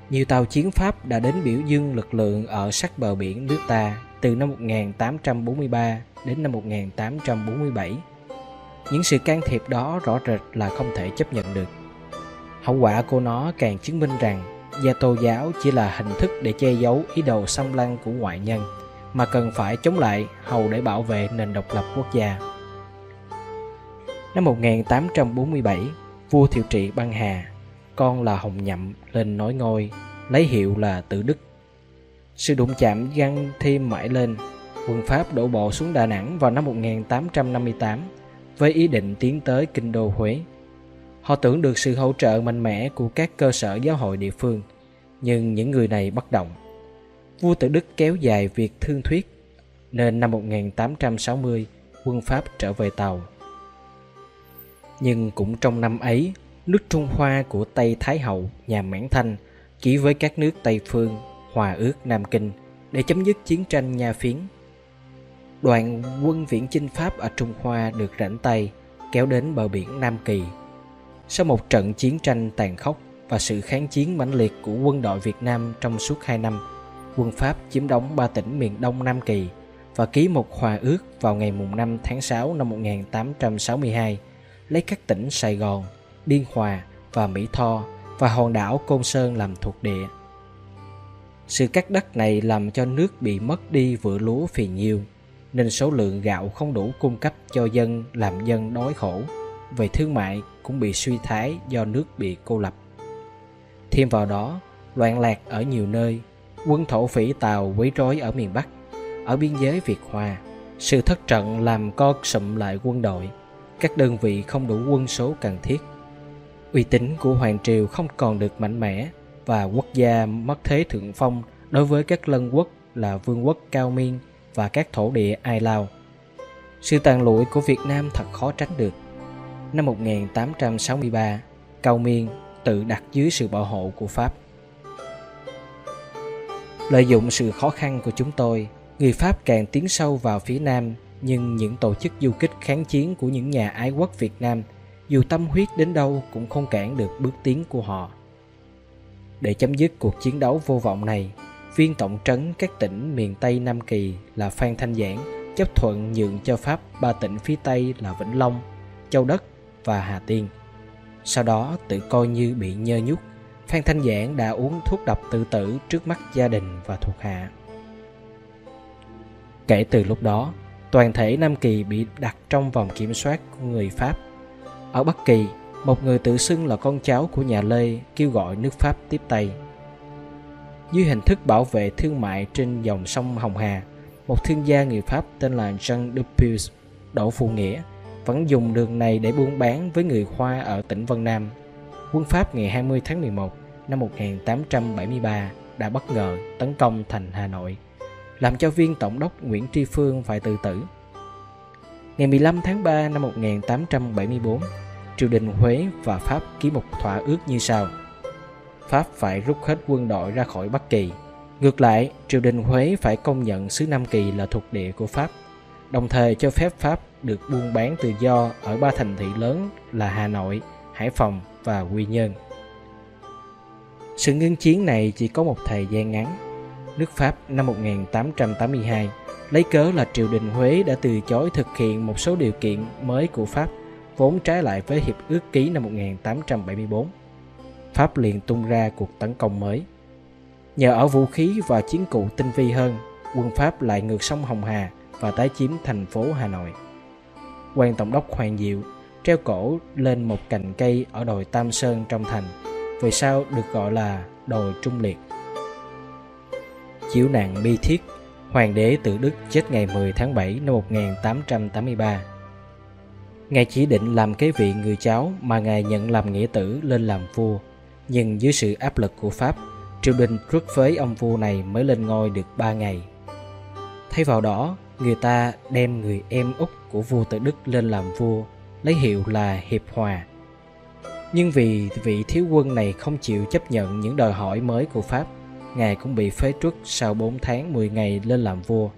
S1: Nhiều tàu chiến Pháp đã đến biểu dương lực lượng ở sát bờ biển nước ta từ năm 1843 đến năm 1847. Những sự can thiệp đó rõ rệt là không thể chấp nhận được. Hậu quả của nó càng chứng minh rằng gia tô giáo chỉ là hình thức để che giấu ý đồ xâm lăng của ngoại nhân mà cần phải chống lại hầu để bảo vệ nền độc lập quốc gia. Năm 1847, vua Thiệu Trị băng hà, con là Hồng Nhậm lên nói ngôi, lấy hiệu là Tự Đức. Sự đụng chạm găng thêm mãi lên, quân Pháp đổ bộ xuống Đà Nẵng vào năm 1858 với ý định tiến tới kinh đô Huế. Họ tưởng được sự hỗ trợ mạnh mẽ của các cơ sở giáo hội địa phương, nhưng những người này bất động. Vua Tự Đức kéo dài việc thương thuyết, nên năm 1860 quân Pháp trở về tàu. Nhưng cũng trong năm ấy, nước Trung Hoa của Tây Thái Hậu, nhà Mãn Thanh ký với các nước Tây Phương hòa ước Nam Kinh để chấm dứt chiến tranh Nha Phiến. Đoàn quân viễn chinh Pháp ở Trung Hoa được rảnh tay kéo đến bờ biển Nam Kỳ sau một trận chiến tranh tàn khốc và sự kháng chiến mãnh liệt của quân đội Việt Nam trong suốt 2 năm, quân Pháp chiếm đóng ba tỉnh miền Đông Nam Kỳ và ký một hòa ước vào ngày 5 tháng 6 năm 1862 lấy các tỉnh Sài Gòn, Biên Hòa và Mỹ Tho và hòn đảo Côn Sơn làm thuộc địa. Sự cắt đất này làm cho nước bị mất đi vựa lúa phì nhiêu, nên số lượng gạo không đủ cung cấp cho dân làm dân đói khổ. Về thương mại cũng bị suy thái do nước bị cô lập. Thêm vào đó, loạn lạc ở nhiều nơi, quân thổ phỉ Tàu quấy rối ở miền Bắc, ở biên giới Việt Hòa. Sự thất trận làm co sụm lại quân đội, các đơn vị không đủ quân số cần thiết. Uy tín của Hoàng Triều không còn được mạnh mẽ và quốc gia mất thế thượng phong đối với các lân quốc là vương quốc Cao Miên và các thổ địa Ai Lao. Sự tàn lụi của Việt Nam thật khó tránh được năm 1863, Cao Miên tự đặt dưới sự bảo hộ của Pháp. Lợi dụng sự khó khăn của chúng tôi, người Pháp càng tiến sâu vào phía Nam, nhưng những tổ chức du kích kháng chiến của những nhà ái quốc Việt Nam dù tâm huyết đến đâu cũng không cản được bước tiến của họ. Để chấm dứt cuộc chiến đấu vô vọng này, viên tổng trấn các tỉnh miền Tây Nam Kỳ là Phan Thanh Giảng chấp thuận nhượng cho Pháp ba tỉnh phía Tây là Vĩnh Long, Châu Đất và Hà Tiên. Sau đó tự coi như bị nhơ nhút, Phan Thanh Giảng đã uống thuốc độc tự tử trước mắt gia đình và thuộc hạ. Kể từ lúc đó, toàn thể Nam Kỳ bị đặt trong vòng kiểm soát của người Pháp. Ở Bắc Kỳ, một người tự xưng là con cháu của nhà Lê kêu gọi nước Pháp tiếp tay. Dưới hình thức bảo vệ thương mại trên dòng sông Hồng Hà, một thương gia người Pháp tên là Jean Dupuis, Đỗ Phụ Nghĩa, vẫn dùng đường này để buôn bán với người Hoa ở tỉnh Vân Nam. Quân Pháp ngày 20 tháng 11 năm 1873 đã bất ngờ tấn công thành Hà Nội, làm cho viên tổng đốc Nguyễn Tri Phương phải tự tử. Ngày 15 tháng 3 năm 1874, triều đình Huế và Pháp ký một thỏa ước như sau. Pháp phải rút hết quân đội ra khỏi Bắc Kỳ. Ngược lại, triều đình Huế phải công nhận xứ Nam Kỳ là thuộc địa của Pháp, đồng thời cho phép Pháp được buôn bán tự do ở ba thành thị lớn là Hà Nội, Hải Phòng và Quy Nhơn. Sự ngưng chiến này chỉ có một thời gian ngắn. Nước Pháp năm 1882 lấy cớ là triều đình Huế đã từ chối thực hiện một số điều kiện mới của Pháp vốn trái lại với hiệp ước ký năm 1874. Pháp liền tung ra cuộc tấn công mới. Nhờ ở vũ khí và chiến cụ tinh vi hơn, quân Pháp lại ngược sông Hồng Hà và tái chiếm thành phố Hà Nội. quan tổng đốc Hoàng Diệu treo cổ lên một cành cây ở đồi Tam Sơn trong thành, về sau được gọi là đồi Trung Liệt chiếu nạn bi thiết, Hoàng đế tự Đức chết ngày 10 tháng 7 năm 1883. Ngài chỉ định làm kế vị người cháu mà Ngài nhận làm nghĩa tử lên làm vua. Nhưng dưới sự áp lực của Pháp, triều đình rước phế ông vua này mới lên ngôi được 3 ngày. Thay vào đó, người ta đem người em út của vua tự Đức lên làm vua, lấy hiệu là Hiệp Hòa. Nhưng vì vị thiếu quân này không chịu chấp nhận những đòi hỏi mới của Pháp, Ngài cũng bị phế truất sau 4 tháng 10 ngày lên làm vua.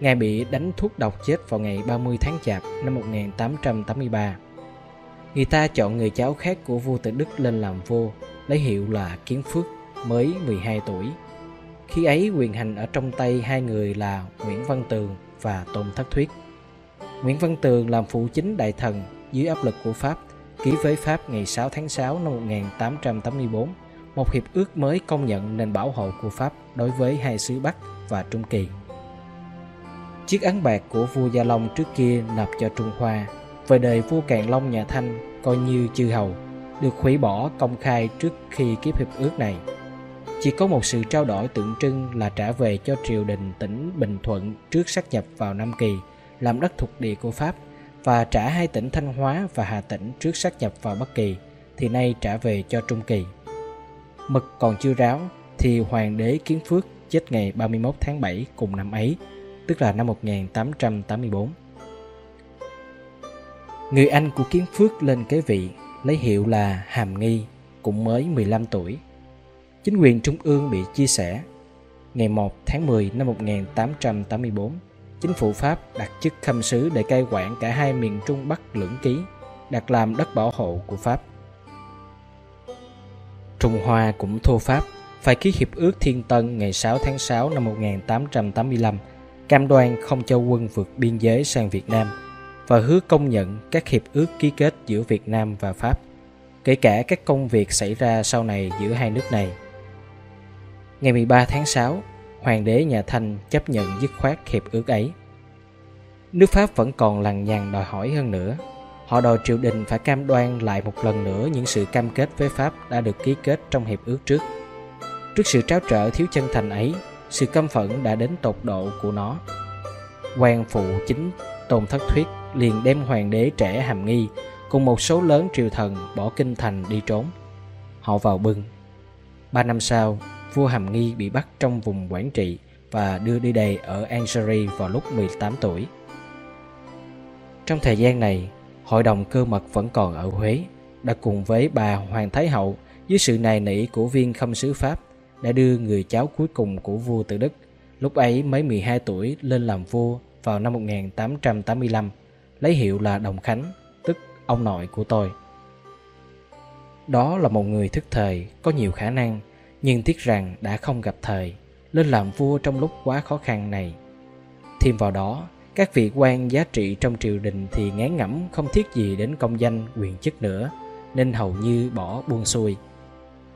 S1: Ngài bị đánh thuốc độc chết vào ngày 30 tháng Chạp năm 1883. Người ta chọn người cháu khác của vua tự Đức lên làm vua, lấy hiệu là Kiến Phước, mới 12 tuổi. Khi ấy quyền hành ở trong tay hai người là Nguyễn Văn Tường và Tôn Thất Thuyết. Nguyễn Văn Tường làm phụ chính đại thần dưới áp lực của Pháp, ký với Pháp ngày 6 tháng 6 năm 1884 một hiệp ước mới công nhận nền bảo hộ của Pháp đối với hai xứ Bắc và Trung Kỳ. Chiếc án bạc của vua Gia Long trước kia nộp cho Trung Hoa, về đời vua Càn Long nhà Thanh coi như chư hầu, được hủy bỏ công khai trước khi ký hiệp ước này. Chỉ có một sự trao đổi tượng trưng là trả về cho triều đình tỉnh Bình Thuận trước sát nhập vào Nam Kỳ, làm đất thuộc địa của Pháp, và trả hai tỉnh Thanh Hóa và Hà Tĩnh trước sát nhập vào Bắc Kỳ, thì nay trả về cho Trung Kỳ. Mực còn chưa ráo thì hoàng đế Kiến Phước chết ngày 31 tháng 7 cùng năm ấy, tức là năm 1884. Người anh của Kiến Phước lên kế vị lấy hiệu là Hàm Nghi, cũng mới 15 tuổi. Chính quyền trung ương bị chia sẻ. Ngày 1 tháng 10 năm 1884, chính phủ Pháp đặt chức khâm sứ để cai quản cả hai miền Trung Bắc lưỡng ký, đặt làm đất bảo hộ của Pháp. Trung Hoa cũng thô Pháp phải ký hiệp ước Thiên Tân ngày 6 tháng 6 năm 1885, cam đoan không cho quân vượt biên giới sang Việt Nam và hứa công nhận các hiệp ước ký kết giữa Việt Nam và Pháp, kể cả các công việc xảy ra sau này giữa hai nước này. Ngày 13 tháng 6, Hoàng đế nhà Thanh chấp nhận dứt khoát hiệp ước ấy. Nước Pháp vẫn còn lằng nhằng đòi hỏi hơn nữa Họ đòi triều đình phải cam đoan lại một lần nữa những sự cam kết với Pháp đã được ký kết trong hiệp ước trước. Trước sự tráo trở thiếu chân thành ấy, sự căm phẫn đã đến tột độ của nó. quan phụ chính Tôn Thất Thuyết liền đem hoàng đế trẻ hàm nghi cùng một số lớn triều thần bỏ kinh thành đi trốn. Họ vào bưng. Ba năm sau, vua Hàm Nghi bị bắt trong vùng quản trị và đưa đi đầy ở Algeria vào lúc 18 tuổi. Trong thời gian này, hội đồng cơ mật vẫn còn ở Huế, đã cùng với bà Hoàng Thái Hậu dưới sự nài nỉ của viên khâm sứ Pháp đã đưa người cháu cuối cùng của vua tự Đức, lúc ấy mới 12 tuổi lên làm vua vào năm 1885, lấy hiệu là Đồng Khánh, tức ông nội của tôi. Đó là một người thức thời, có nhiều khả năng, nhưng tiếc rằng đã không gặp thời, lên làm vua trong lúc quá khó khăn này. Thêm vào đó, các vị quan giá trị trong triều đình thì ngán ngẩm, không thiết gì đến công danh, quyền chức nữa, nên hầu như bỏ buông xuôi.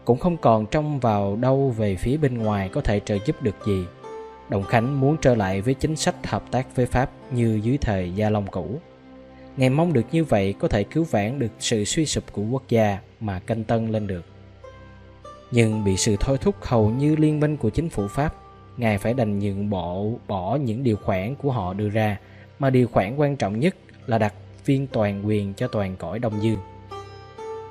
S1: Cũng không còn trông vào đâu về phía bên ngoài có thể trợ giúp được gì. Đồng khánh muốn trở lại với chính sách hợp tác với pháp như dưới thời gia long cũ. Ngài mong được như vậy có thể cứu vãn được sự suy sụp của quốc gia mà canh tân lên được. Nhưng bị sự thôi thúc hầu như liên minh của chính phủ pháp Ngài phải đành nhượng bộ bỏ những điều khoản của họ đưa ra, mà điều khoản quan trọng nhất là đặt viên toàn quyền cho toàn cõi Đông Dương.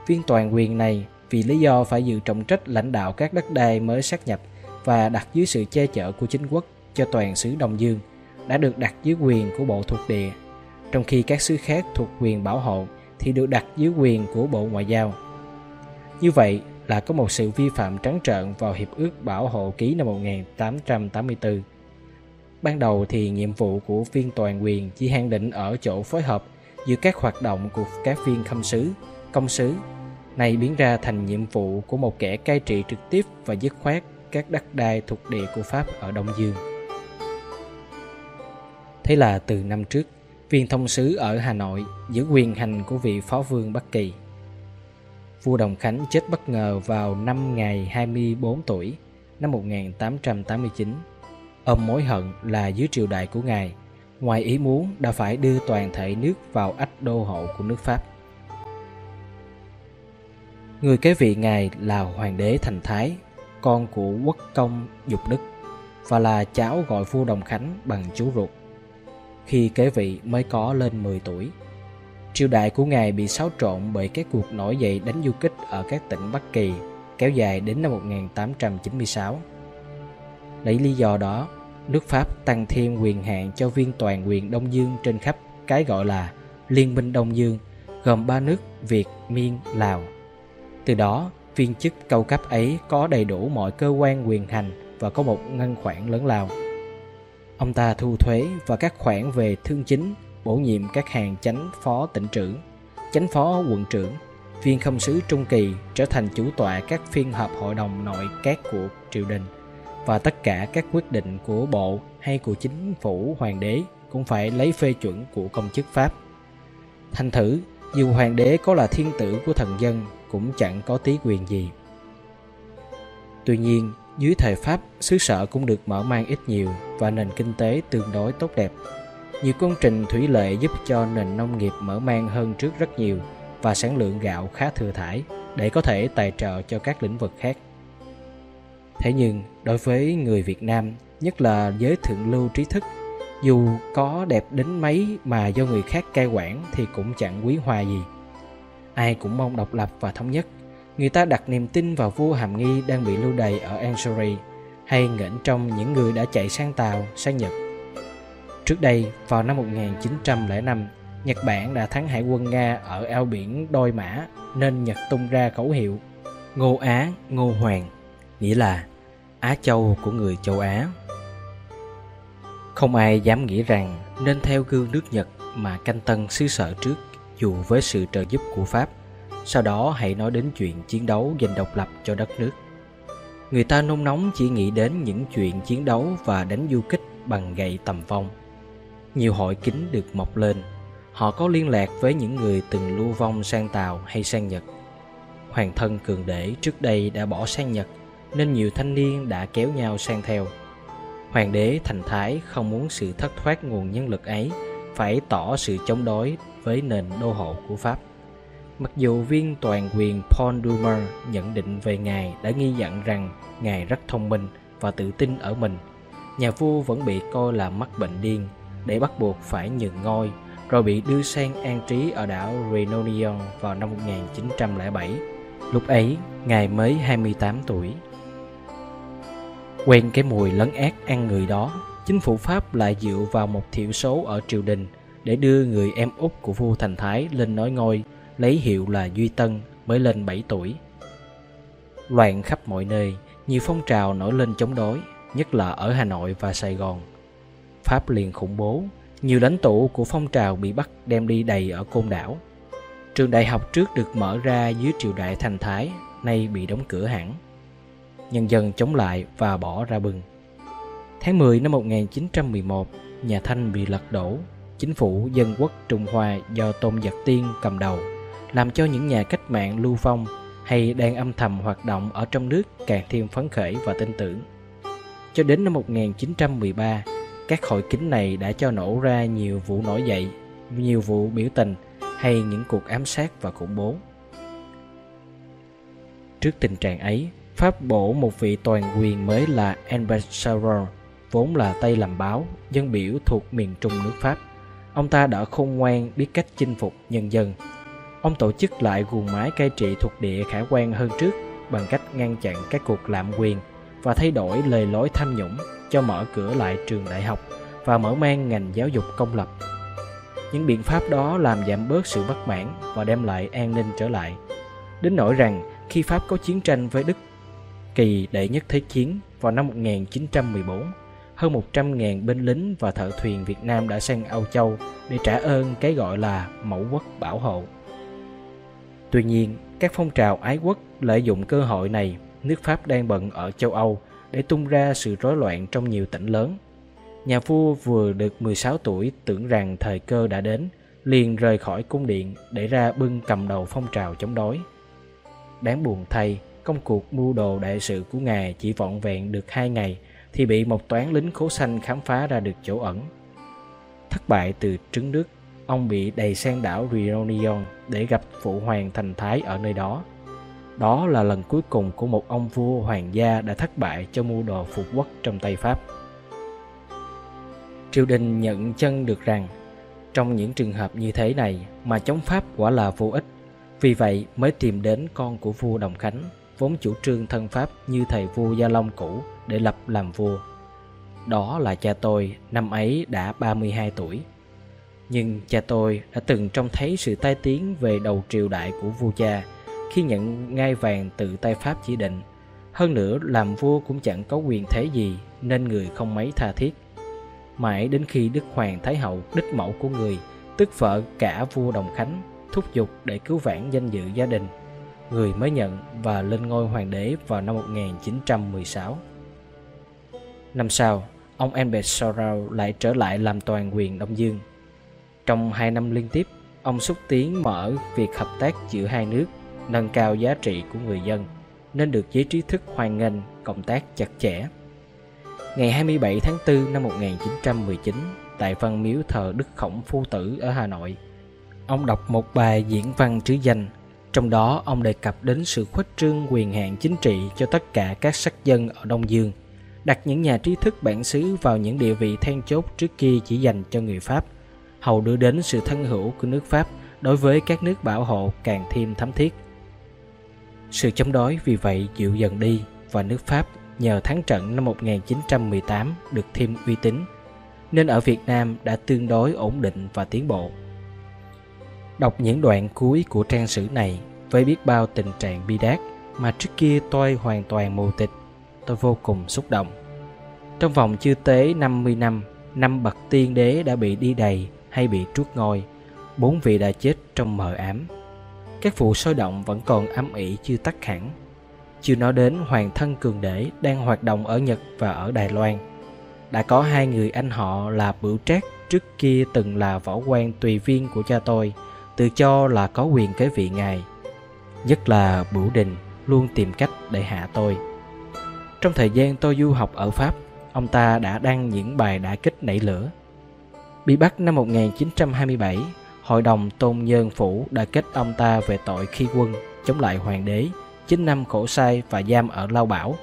S1: Viên toàn quyền này vì lý do phải giữ trọng trách lãnh đạo các đất đai mới sát nhập và đặt dưới sự che chở của chính quốc cho toàn xứ Đông Dương đã được đặt dưới quyền của bộ thuộc địa, trong khi các xứ khác thuộc quyền bảo hộ thì được đặt dưới quyền của Bộ Ngoại giao. Như vậy là có một sự vi phạm trắng trợn vào Hiệp ước Bảo hộ ký năm 1884. Ban đầu thì nhiệm vụ của viên toàn quyền chỉ hạn định ở chỗ phối hợp giữa các hoạt động của các viên khâm sứ, công sứ, này biến ra thành nhiệm vụ của một kẻ cai trị trực tiếp và dứt khoát các đất đai thuộc địa của Pháp ở Đông Dương. Thế là từ năm trước, viên thông sứ ở Hà Nội giữ quyền hành của vị phó vương Bắc Kỳ. Vua Đồng Khánh chết bất ngờ vào năm ngày 24 tuổi năm 1889. Ôm mối hận là dưới triều đại của ngài, ngoài ý muốn đã phải đưa toàn thể nước vào ách đô hộ của nước Pháp. Người kế vị ngài là hoàng đế Thành Thái, con của quốc công Dục Đức và là cháu gọi vua Đồng Khánh bằng chú ruột khi kế vị mới có lên 10 tuổi. Triều đại của ngài bị xáo trộn bởi các cuộc nổi dậy đánh du kích ở các tỉnh Bắc Kỳ kéo dài đến năm 1896. Lấy lý do đó, nước Pháp tăng thêm quyền hạn cho viên toàn quyền Đông Dương trên khắp cái gọi là Liên minh Đông Dương, gồm ba nước Việt, Miên, Lào. Từ đó, viên chức cao cấp ấy có đầy đủ mọi cơ quan quyền hành và có một ngân khoản lớn lao. Ông ta thu thuế và các khoản về thương chính, bổ nhiệm các hàng chánh phó tỉnh trưởng, chánh phó quận trưởng, viên không sứ trung kỳ trở thành chủ tọa các phiên họp hội đồng nội các của triều đình và tất cả các quyết định của bộ hay của chính phủ hoàng đế cũng phải lấy phê chuẩn của công chức Pháp. Thành thử, dù hoàng đế có là thiên tử của thần dân cũng chẳng có tí quyền gì. Tuy nhiên, dưới thời Pháp, xứ sở cũng được mở mang ít nhiều và nền kinh tế tương đối tốt đẹp. Nhiều công trình thủy lợi giúp cho nền nông nghiệp mở mang hơn trước rất nhiều và sản lượng gạo khá thừa thải để có thể tài trợ cho các lĩnh vực khác. Thế nhưng, đối với người Việt Nam, nhất là giới thượng lưu trí thức, dù có đẹp đến mấy mà do người khác cai quản thì cũng chẳng quý hoa gì. Ai cũng mong độc lập và thống nhất người ta đặt niềm tin vào vua Hàm Nghi đang bị lưu đày ở Ansory hay nghển trong những người đã chạy sang Tàu, sang Nhật. Trước đây, vào năm 1905, Nhật Bản đã thắng hải quân Nga ở eo biển Đôi Mã nên Nhật tung ra khẩu hiệu Ngô Á, Ngô Hoàng, nghĩa là Á Châu của người châu Á. Không ai dám nghĩ rằng nên theo gương nước Nhật mà canh tân xứ sở trước dù với sự trợ giúp của Pháp sau đó hãy nói đến chuyện chiến đấu giành độc lập cho đất nước. Người ta nôn nóng chỉ nghĩ đến những chuyện chiến đấu và đánh du kích bằng gậy tầm vong. Nhiều hội kính được mọc lên. Họ có liên lạc với những người từng lưu vong sang Tàu hay sang Nhật. Hoàng thân cường đế trước đây đã bỏ sang Nhật nên nhiều thanh niên đã kéo nhau sang theo. Hoàng đế thành thái không muốn sự thất thoát nguồn nhân lực ấy phải tỏ sự chống đối với nền đô hộ của Pháp. Mặc dù viên toàn quyền Paul Dumer nhận định về ngài đã nghi dặn rằng ngài rất thông minh và tự tin ở mình, nhà vua vẫn bị coi là mắc bệnh điên để bắt buộc phải nhường ngôi rồi bị đưa sang an trí ở đảo Reunion vào năm 1907. Lúc ấy, ngài mới 28 tuổi. Quen cái mùi lấn ác ăn người đó, chính phủ Pháp lại dựa vào một thiểu số ở triều đình để đưa người em út của vua Thành Thái lên nói ngôi lấy hiệu là Duy Tân mới lên 7 tuổi. Loạn khắp mọi nơi, nhiều phong trào nổi lên chống đối, nhất là ở Hà Nội và Sài Gòn. Pháp liền khủng bố, nhiều lãnh tụ của phong trào bị bắt đem đi đầy ở côn đảo. Trường đại học trước được mở ra dưới triều đại thành thái, nay bị đóng cửa hẳn. Nhân dân chống lại và bỏ ra bừng. Tháng 10 năm 1911, nhà Thanh bị lật đổ, chính phủ dân quốc Trung Hoa do Tôn Giật Tiên cầm đầu làm cho những nhà cách mạng lưu vong hay đang âm thầm hoạt động ở trong nước càng thêm phấn khởi và tin tưởng. Cho đến năm 1913, các hội kính này đã cho nổ ra nhiều vụ nổi dậy, nhiều vụ biểu tình hay những cuộc ám sát và khủng bố. Trước tình trạng ấy, Pháp bổ một vị toàn quyền mới là Ambassador, vốn là Tây làm báo, dân biểu thuộc miền trung nước Pháp. Ông ta đã khôn ngoan biết cách chinh phục nhân dân. Ông tổ chức lại guồng máy cai trị thuộc địa khả quan hơn trước bằng cách ngăn chặn các cuộc lạm quyền và thay đổi lề lối tham nhũng cho mở cửa lại trường đại học và mở mang ngành giáo dục công lập. Những biện pháp đó làm giảm bớt sự bất mãn và đem lại an ninh trở lại. Đến nỗi rằng khi Pháp có chiến tranh với Đức kỳ đệ nhất thế chiến vào năm 1914, hơn 100.000 binh lính và thợ thuyền Việt Nam đã sang Âu Châu để trả ơn cái gọi là mẫu quốc bảo hộ. Tuy nhiên, các phong trào ái quốc lợi dụng cơ hội này, nước Pháp đang bận ở châu Âu để tung ra sự rối loạn trong nhiều tỉnh lớn. Nhà vua vừa được 16 tuổi tưởng rằng thời cơ đã đến, liền rời khỏi cung điện để ra bưng cầm đầu phong trào chống đối. Đáng buồn thay, công cuộc mưu đồ đại sự của ngài chỉ vọn vẹn được hai ngày thì bị một toán lính khố xanh khám phá ra được chỗ ẩn. Thất bại từ trứng nước, ông bị đầy sang đảo Reunion để gặp phụ hoàng thành thái ở nơi đó. Đó là lần cuối cùng của một ông vua hoàng gia đã thất bại cho mưu đồ phục quốc trong tay Pháp. Triều đình nhận chân được rằng trong những trường hợp như thế này mà chống Pháp quả là vô ích. Vì vậy mới tìm đến con của vua Đồng Khánh, vốn chủ trương thân Pháp như thầy vua Gia Long cũ để lập làm vua. Đó là cha tôi, năm ấy đã 32 tuổi. Nhưng cha tôi đã từng trông thấy sự tai tiếng về đầu triều đại của vua cha khi nhận ngai vàng từ tay Pháp chỉ định. Hơn nữa làm vua cũng chẳng có quyền thế gì nên người không mấy tha thiết. Mãi đến khi Đức Hoàng Thái Hậu đích mẫu của người, tức vợ cả vua Đồng Khánh, thúc giục để cứu vãn danh dự gia đình, người mới nhận và lên ngôi hoàng đế vào năm 1916. Năm sau, ông Albert Sorrow lại trở lại làm toàn quyền Đông Dương. Trong hai năm liên tiếp, ông xúc tiến mở việc hợp tác giữa hai nước, nâng cao giá trị của người dân, nên được giới trí thức hoan nghênh cộng tác chặt chẽ. Ngày 27 tháng 4 năm 1919, tại văn miếu thờ Đức Khổng Phu Tử ở Hà Nội, ông đọc một bài diễn văn trứ danh, trong đó ông đề cập đến sự khuếch trương quyền hạn chính trị cho tất cả các sắc dân ở Đông Dương – đặt những nhà trí thức bản xứ vào những địa vị then chốt trước kia chỉ dành cho người Pháp, hầu đưa đến sự thân hữu của nước Pháp đối với các nước bảo hộ càng thêm thấm thiết. Sự chống đối vì vậy dịu dần đi và nước Pháp nhờ thắng trận năm 1918 được thêm uy tín, nên ở Việt Nam đã tương đối ổn định và tiến bộ. Đọc những đoạn cuối của trang sử này với biết bao tình trạng bi đát mà trước kia tôi hoàn toàn mù tịch tôi vô cùng xúc động. Trong vòng chưa tế 50 năm, năm bậc tiên đế đã bị đi đầy hay bị truốt ngôi, bốn vị đã chết trong mờ ám. Các vụ sôi động vẫn còn âm ỉ chưa tắt hẳn. Chưa nói đến hoàng thân cường đế đang hoạt động ở Nhật và ở Đài Loan. Đã có hai người anh họ là Bửu Trác trước kia từng là võ quan tùy viên của cha tôi, tự cho là có quyền kế vị ngài. Nhất là Bửu Đình luôn tìm cách để hạ tôi. Trong thời gian tôi du học ở Pháp, ông ta đã đăng những bài đã kích nảy lửa. Bị bắt năm 1927, Hội đồng Tôn Nhân Phủ đã kết ông ta về tội khi quân chống lại hoàng đế, 9 năm khổ sai và giam ở Lao Bảo,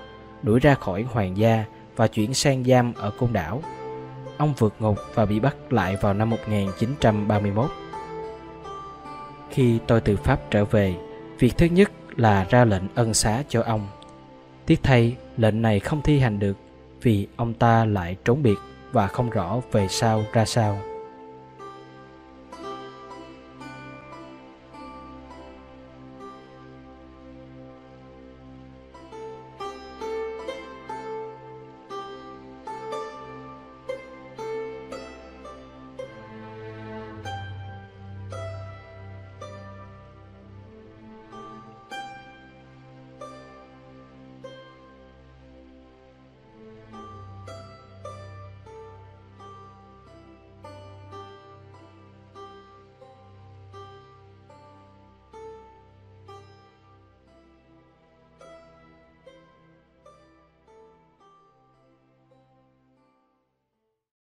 S1: đuổi ra khỏi hoàng gia và chuyển sang giam ở Côn Đảo. Ông vượt ngục và bị bắt lại vào năm 1931. Khi tôi từ Pháp trở về, việc thứ nhất là ra lệnh ân xá cho ông. Tiếc thay, lệnh này không thi hành được vì ông ta lại trốn biệt và không rõ về sau ra sao.